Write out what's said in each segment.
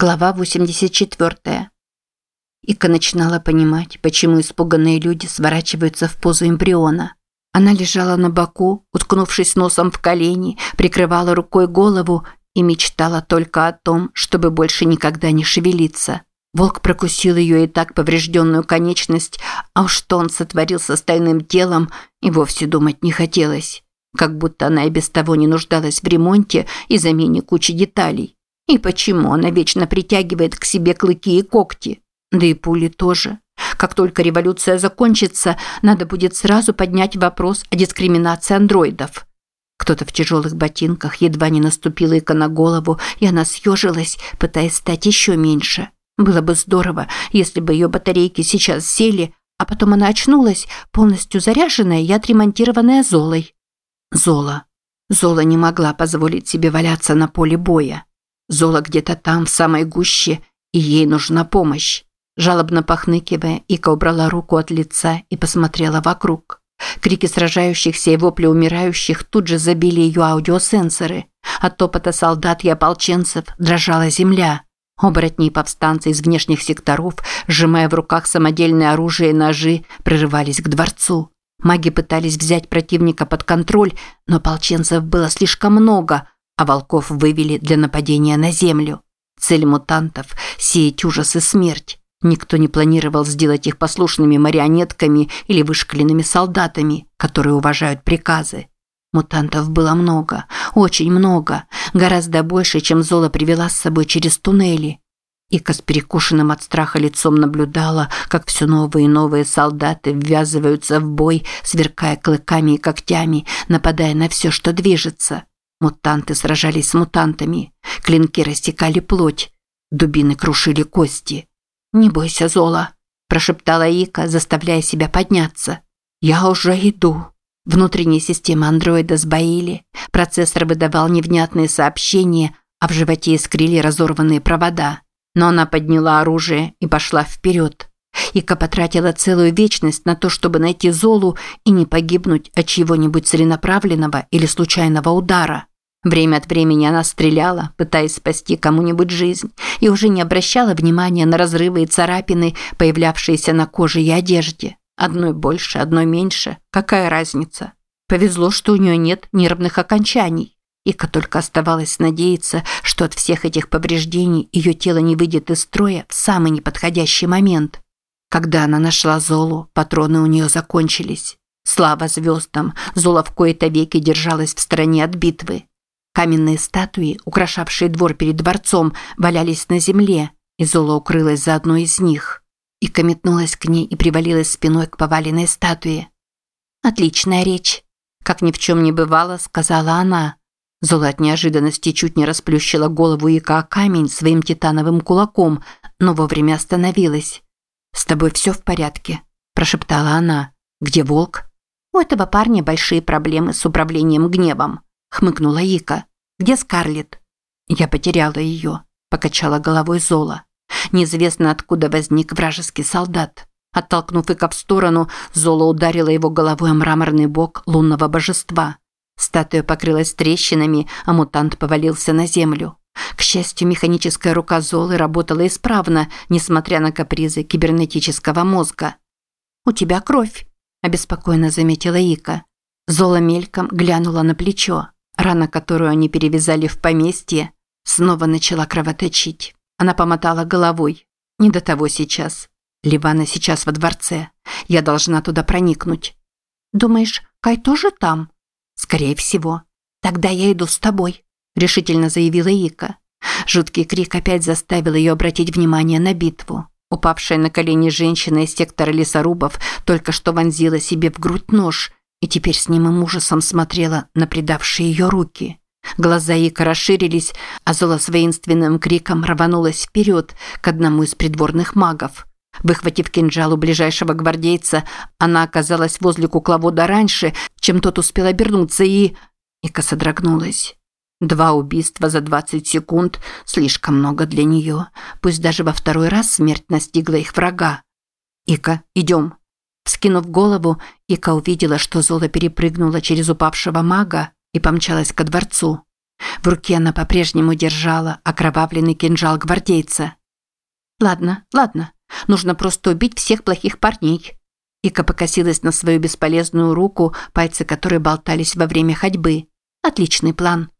Глава 84. Ика начинала понимать, почему испуганные люди сворачиваются в позу эмбриона. Она лежала на боку, уткнувшись носом в колени, прикрывала рукой голову и мечтала только о том, чтобы больше никогда не шевелиться. Волк прокусил ее и так поврежденную конечность, а уж что он сотворил с остальным телом, и вовсе думать не хотелось. Как будто она и без того не нуждалась в ремонте и замене кучи деталей. И почему она вечно притягивает к себе клыки и когти? Да и пули тоже. Как только революция закончится, надо будет сразу поднять вопрос о дискриминации андроидов. Кто-то в тяжелых ботинках едва не наступил Ика на голову, и она съежилась, пытаясь стать еще меньше. Было бы здорово, если бы ее батарейки сейчас сели, а потом она очнулась, полностью заряженная и отремонтированная Золой. Зола. Зола не могла позволить себе валяться на поле боя. Зола где-то там, в самой гуще, и ей нужна помощь. Жалобно похныкивая, Ика убрала руку от лица и посмотрела вокруг. Крики сражающихся и вопли умирающих тут же забили ее аудиосенсоры. От топота солдат и ополченцев дрожала земля. Оборотни и повстанцы из внешних секторов, сжимая в руках самодельное оружие и ножи, прорывались к дворцу. Маги пытались взять противника под контроль, но ополченцев было слишком много, а волков вывели для нападения на землю. Цель мутантов – сеять ужас и смерть. Никто не планировал сделать их послушными марионетками или вышкаленными солдатами, которые уважают приказы. Мутантов было много, очень много, гораздо больше, чем Зола привела с собой через туннели. Ика с перекушенным от страха лицом наблюдала, как все новые и новые солдаты ввязываются в бой, сверкая клыками и когтями, нападая на все, что движется. Мутанты сражались с мутантами, клинки растекали плоть, дубины крушили кости. «Не бойся, Зола», – прошептала Ика, заставляя себя подняться. «Я уже иду». Внутренние системы андроида сбоили, процессор выдавал невнятные сообщения, а в животе искрили разорванные провода. Но она подняла оружие и пошла вперед. Ика потратила целую вечность на то, чтобы найти Золу и не погибнуть от чего-нибудь целенаправленного или случайного удара. Время от времени она стреляла, пытаясь спасти кому-нибудь жизнь, и уже не обращала внимания на разрывы и царапины, появлявшиеся на коже и одежде. Одной больше, одной меньше. Какая разница? Повезло, что у нее нет нервных окончаний. Ика только оставалось надеяться, что от всех этих повреждений ее тело не выйдет из строя в самый неподходящий момент. Когда она нашла Золу, патроны у нее закончились. Слава звездам, Зола в кои-то веки держалась в стороне от битвы. Каменные статуи, украшавшие двор перед дворцом, валялись на земле, и Зола укрылась за одной из них. Ика метнулась к ней и привалилась спиной к поваленной статуе. «Отличная речь», – как ни в чем не бывало, сказала она. Зола от неожиданности чуть не расплющила голову Ика о камень своим титановым кулаком, но вовремя остановилась. «С тобой все в порядке?» – прошептала она. «Где волк?» «У этого парня большие проблемы с управлением гневом», – хмыкнула Ика. Где Скарлетт? Я потеряла ее, покачала головой Зола. Неизвестно откуда возник вражеский солдат. Оттолкнув Ика в сторону, Зола ударила его головой о мраморный бок лунного божества. Статуя покрылась трещинами, а мутант повалился на землю. К счастью, механическая рука Золы работала исправно, несмотря на капризы кибернетического мозга. «У тебя кровь», – обеспокоенно заметила Ика. Зола мельком глянула на плечо. Рана, которую они перевязали в поместье, снова начала кровоточить. Она помотала головой. Не до того сейчас. Ливана сейчас во дворце. Я должна туда проникнуть. Думаешь, Кай тоже там? Скорее всего. Тогда я иду с тобой, решительно заявила Ика. Жуткий крик опять заставил ее обратить внимание на битву. Упавшая на колени женщина из сектора лесорубов только что вонзила себе в грудь нож и теперь с немым ужасом смотрела на предавшие ее руки. Глаза Ика расширились, а Зола с воинственным криком рванулась вперед к одному из придворных магов. Выхватив кинжал у ближайшего гвардейца, она оказалась возле кукловода раньше, чем тот успел обернуться и... Ика содрогнулась. Два убийства за 20 секунд – слишком много для нее. Пусть даже во второй раз смерть настигла их врага. «Ика, идем», Вскинув голову, Ика увидела, что Зола перепрыгнула через упавшего мага и помчалась ко дворцу. В руке она по-прежнему держала окровавленный кинжал гвардейца. «Ладно, ладно, нужно просто убить всех плохих парней». Ика покосилась на свою бесполезную руку, пальцы которой болтались во время ходьбы. «Отличный план».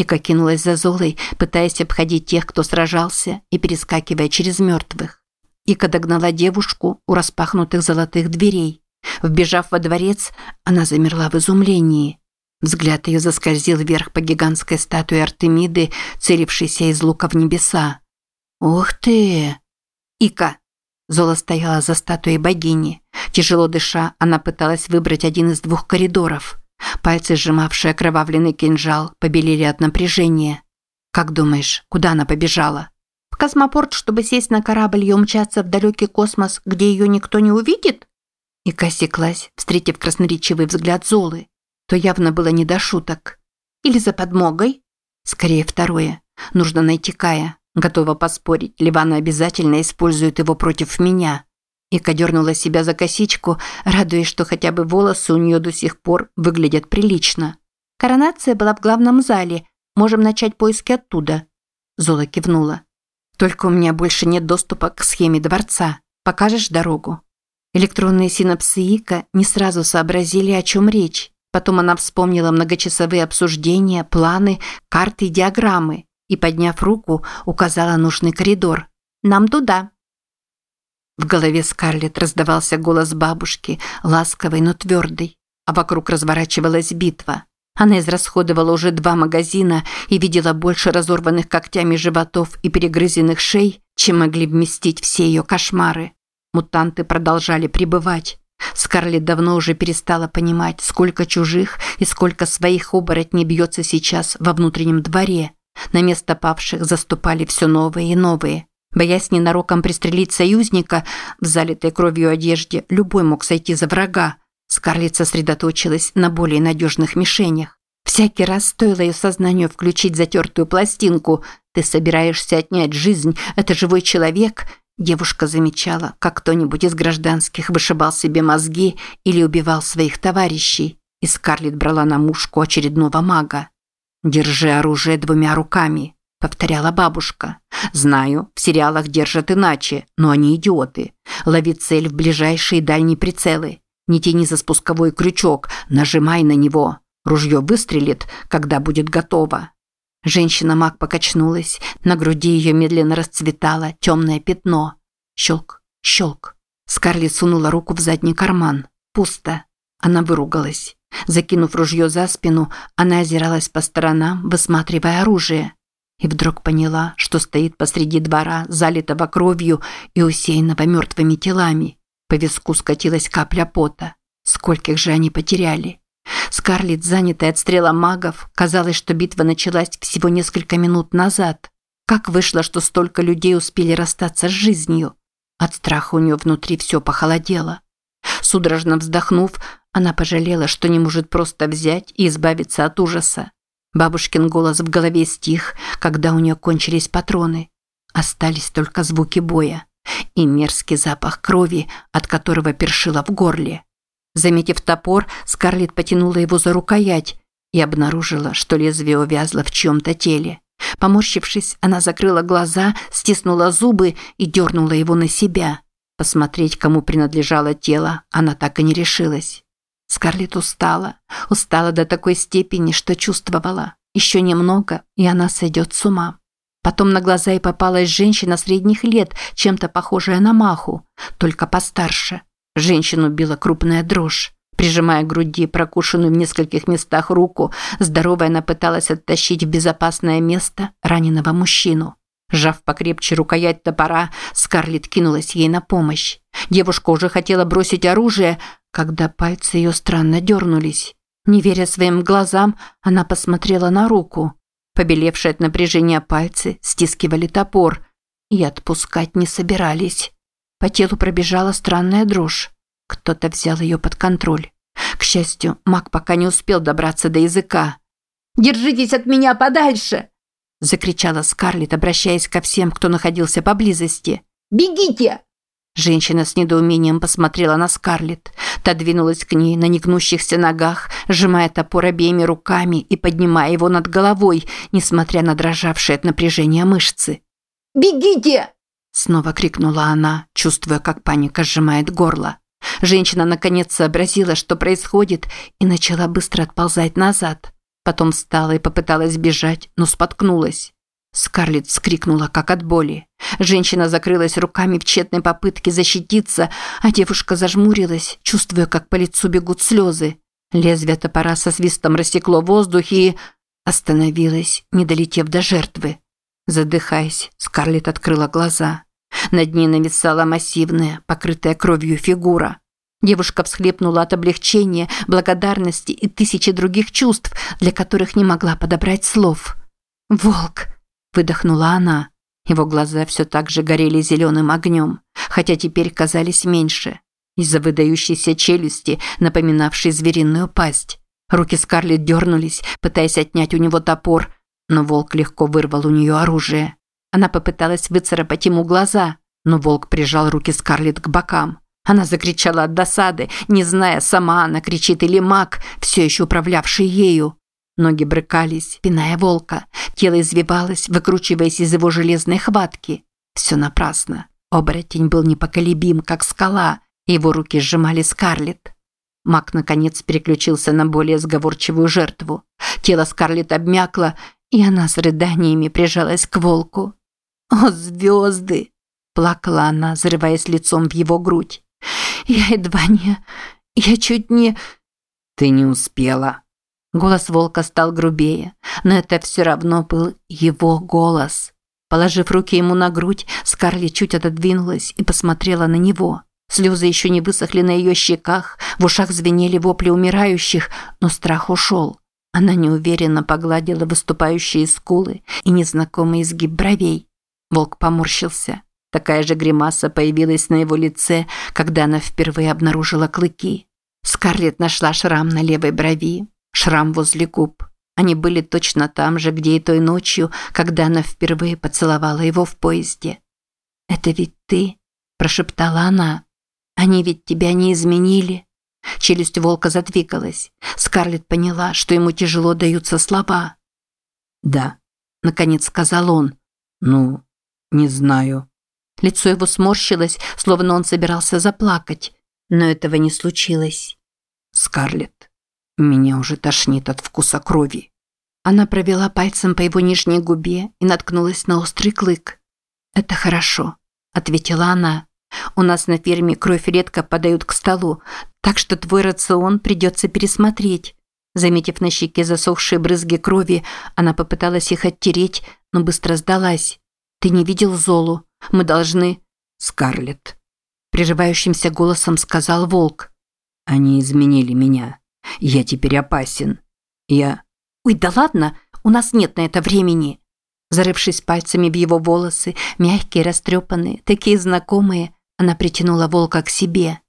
Ика кинулась за Золой, пытаясь обходить тех, кто сражался, и перескакивая через мертвых. Ика догнала девушку у распахнутых золотых дверей. Вбежав во дворец, она замерла в изумлении. Взгляд ее заскользил вверх по гигантской статуе Артемиды, целившейся из лука в небеса. «Ух ты!» «Ика!» Зола стояла за статуей богини. Тяжело дыша, она пыталась выбрать один из двух коридоров. Пальцы, сжимавшие окровавленный кинжал, побелели от напряжения. «Как думаешь, куда она побежала?» «В космопорт, чтобы сесть на корабль и умчаться в далекий космос, где ее никто не увидит?» Ика осеклась, встретив красноречивый взгляд Золы. То явно было не до шуток. «Или за подмогой?» «Скорее второе. Нужно найти Кая. Готова поспорить, Ливана обязательно использует его против меня». Ика дернула себя за косичку, радуясь, что хотя бы волосы у нее до сих пор выглядят прилично. «Коронация была в главном зале. Можем начать поиски оттуда». Зола кивнула. «Только у меня больше нет доступа к схеме дворца. Покажешь дорогу?» Электронные синапсы Ика не сразу сообразили, о чем речь. Потом она вспомнила многочасовые обсуждения, планы, карты и диаграммы и, подняв руку, указала нужный коридор. «Нам туда». В голове Скарлетт раздавался голос бабушки, ласковый, но твердый, а вокруг разворачивалась битва. Она израсходовала уже два магазина и видела больше разорванных когтями животов и перегрызенных шей, чем могли вместить все ее кошмары. Мутанты продолжали пребывать. Скарлетт давно уже перестала понимать, сколько чужих и сколько своих оборотней бьется сейчас во внутреннем дворе. На место павших заступали все новые и новые. Боясь ненароком пристрелить союзника, в залитой кровью одежде любой мог сойти за врага. Скарлетт сосредоточилась на более надежных мишенях. Всякий раз стоило ее сознанию включить затертую пластинку «Ты собираешься отнять жизнь, это живой человек», девушка замечала, как кто-нибудь из гражданских вышибал себе мозги или убивал своих товарищей, и Скарлетт брала на мушку очередного мага. «Держи оружие двумя руками», – повторяла бабушка. «Знаю, в сериалах держат иначе, но они идиоты. Лови цель в ближайшие дальние прицелы. Не тяни за спусковой крючок, нажимай на него. Ружье выстрелит, когда будет готово». Женщина-маг покачнулась, на груди ее медленно расцветало темное пятно. Щелк, щелк. Скарлетт сунула руку в задний карман. Пусто. Она выругалась. Закинув ружье за спину, она озиралась по сторонам, высматривая оружие. И вдруг поняла, что стоит посреди двора, залитого кровью и усеянного мертвыми телами. По виску скатилась капля пота. Скольких же они потеряли? Скарлетт, занятая отстрелом магов, казалось, что битва началась всего несколько минут назад. Как вышло, что столько людей успели расстаться с жизнью? От страха у нее внутри все похолодело. Судорожно вздохнув, она пожалела, что не может просто взять и избавиться от ужаса. Бабушкин голос в голове стих, когда у нее кончились патроны. Остались только звуки боя и мерзкий запах крови, от которого першило в горле. Заметив топор, Скарлетт потянула его за рукоять и обнаружила, что лезвие увязло в чьем-то теле. Поморщившись, она закрыла глаза, стиснула зубы и дернула его на себя. Посмотреть, кому принадлежало тело, она так и не решилась. Скарлетт устала. Устала до такой степени, что чувствовала. Еще немного, и она сойдет с ума. Потом на глаза ей попалась женщина средних лет, чем-то похожая на Маху, только постарше. Женщину била крупная дрожь. Прижимая к груди прокушенную в нескольких местах руку, здоровая она пыталась оттащить в безопасное место раненого мужчину. Сжав покрепче рукоять топора, Скарлетт кинулась ей на помощь. Девушка уже хотела бросить оружие, когда пальцы ее странно дернулись. Не веря своим глазам, она посмотрела на руку. Побелевшие от напряжения пальцы стискивали топор и отпускать не собирались. По телу пробежала странная дрожь. Кто-то взял ее под контроль. К счастью, маг пока не успел добраться до языка. «Держитесь от меня подальше!» закричала Скарлетт, обращаясь ко всем, кто находился поблизости. «Бегите!» Женщина с недоумением посмотрела на Скарлетт. Та двинулась к ней на негнущихся ногах, сжимая топор обеими руками и поднимая его над головой, несмотря на дрожавшие от напряжения мышцы. «Бегите!» – снова крикнула она, чувствуя, как паника сжимает горло. Женщина наконец сообразила, что происходит, и начала быстро отползать назад. Потом встала и попыталась бежать, но споткнулась. Скарлетт вскрикнула, как от боли. Женщина закрылась руками в тщетной попытке защититься, а девушка зажмурилась, чувствуя, как по лицу бегут слезы. Лезвие топора со свистом рассекло воздух и... остановилась, не долетев до жертвы. Задыхаясь, Скарлетт открыла глаза. Над ней нависала массивная, покрытая кровью фигура. Девушка всхлипнула от облегчения, благодарности и тысячи других чувств, для которых не могла подобрать слов. «Волк!» – выдохнула она. Его глаза все так же горели зеленым огнем, хотя теперь казались меньше. Из-за выдающейся челюсти, напоминавшей звериную пасть. Руки Скарлетт дернулись, пытаясь отнять у него топор, но волк легко вырвал у нее оружие. Она попыталась выцарапать ему глаза, но волк прижал руки Скарлетт к бокам. Она закричала от досады, не зная, сама она кричит или маг, все еще управлявший ею. Ноги брыкались, пиная волка. Тело извивалось, выкручиваясь из его железной хватки. Все напрасно. Оборотень был непоколебим, как скала. Его руки сжимали Скарлетт. Маг, наконец, переключился на более сговорчивую жертву. Тело Скарлетт обмякло, и она с рыданиями прижалась к волку. «О, звезды!» – плакала она, зарываясь лицом в его грудь. Я едва не... Я чуть не... Ты не успела. Голос волка стал грубее, но это все равно был его голос. Положив руки ему на грудь, Скарли чуть отодвинулась и посмотрела на него. Слезы еще не высохли на ее щеках, в ушах звенели вопли умирающих, но страх ушел. Она неуверенно погладила выступающие скулы и незнакомый изгиб бровей. Волк поморщился. Такая же гримаса появилась на его лице, когда она впервые обнаружила клыки. Скарлетт нашла шрам на левой брови, шрам возле губ. Они были точно там же, где и той ночью, когда она впервые поцеловала его в поезде. «Это ведь ты?» – прошептала она. «Они ведь тебя не изменили?» Челюсть волка задвигалась. Скарлетт поняла, что ему тяжело даются слова. «Да», – наконец сказал он. «Ну, не знаю». Лицо его сморщилось, словно он собирался заплакать, но этого не случилось. «Скарлетт, меня уже тошнит от вкуса крови». Она провела пальцем по его нижней губе и наткнулась на острый клык. «Это хорошо», – ответила она. «У нас на ферме кровь редко подают к столу, так что твой рацион придется пересмотреть». Заметив на щеке засохшие брызги крови, она попыталась их оттереть, но быстро сдалась. «Ты не видел Золу? Мы должны...» «Скарлетт», – прерывающимся голосом сказал Волк. «Они изменили меня. Я теперь опасен. Я...» «Ой, да ладно, у нас нет на это времени». Зарывшись пальцами в его волосы, мягкие, растрепанные, такие знакомые, она притянула волка к себе.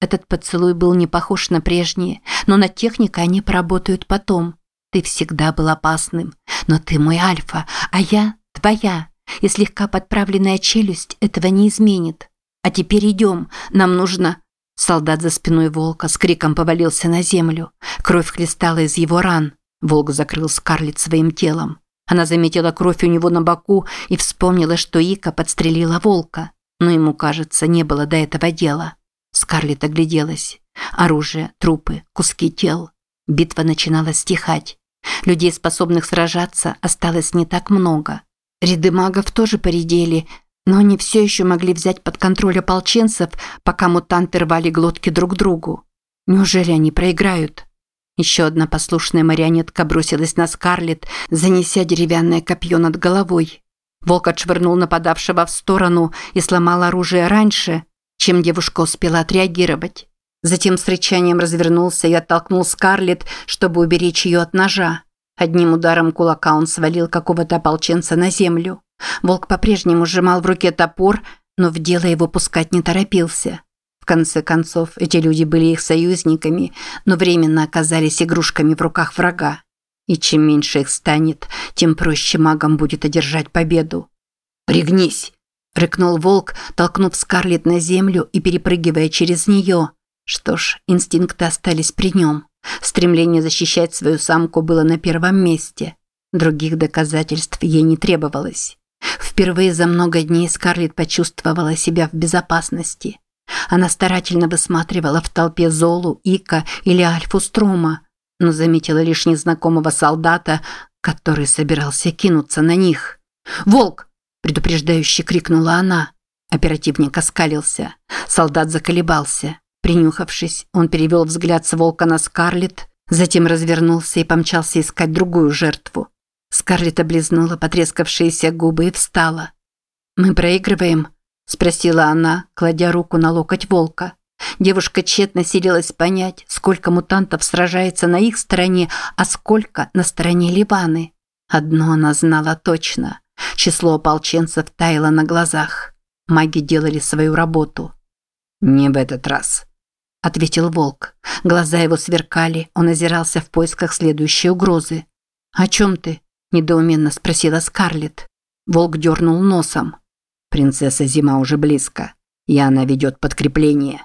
Этот поцелуй был не похож на прежние, но над техникой они поработают потом. Ты всегда был опасным, но ты мой альфа, а я твоя и слегка подправленная челюсть этого не изменит. А теперь идем, нам нужно...» Солдат за спиной волка с криком повалился на землю. Кровь хлестала из его ран. Волк закрыл Скарлетт своим телом. Она заметила кровь у него на боку и вспомнила, что Ика подстрелила волка. Но ему, кажется, не было до этого дела. Скарлетт огляделась. Оружие, трупы, куски тел. Битва начинала стихать. Людей, способных сражаться, осталось не так много. Ряды магов тоже поредели, но они все еще могли взять под контроль ополченцев, пока мутанты рвали глотки друг другу. Неужели они проиграют? Еще одна послушная марионетка бросилась на Скарлетт, занеся деревянное копье над головой. Волк отшвырнул нападавшего в сторону и сломал оружие раньше, чем девушка успела отреагировать. Затем с рычанием развернулся и оттолкнул Скарлетт, чтобы уберечь ее от ножа. Одним ударом кулака он свалил какого-то ополченца на землю. Волк по-прежнему сжимал в руке топор, но в дело его пускать не торопился. В конце концов, эти люди были их союзниками, но временно оказались игрушками в руках врага. И чем меньше их станет, тем проще магам будет одержать победу. «Пригнись!» – рыкнул волк, толкнув Скарлетт на землю и перепрыгивая через нее. Что ж, инстинкты остались при нем. Стремление защищать свою самку было на первом месте. Других доказательств ей не требовалось. Впервые за много дней Скарлетт почувствовала себя в безопасности. Она старательно высматривала в толпе Золу, Ика или Альфу Струма, но заметила лишь незнакомого солдата, который собирался кинуться на них. «Волк!» – предупреждающе крикнула она. Оперативник оскалился. Солдат заколебался. Принюхавшись, он перевел взгляд с волка на Скарлетт, затем развернулся и помчался искать другую жертву. Скарлетт облизнула потрескавшиеся губы и встала. «Мы проигрываем?» – спросила она, кладя руку на локоть волка. Девушка тщетно силилась понять, сколько мутантов сражается на их стороне, а сколько на стороне Ливаны. Одно она знала точно. Число ополченцев таяло на глазах. Маги делали свою работу. «Не в этот раз», – ответил волк. Глаза его сверкали, он озирался в поисках следующей угрозы. «О чем ты?» – недоуменно спросила Скарлетт. Волк дернул носом. «Принцесса Зима уже близко, и она ведет подкрепление».